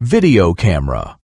Video camera.